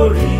glory.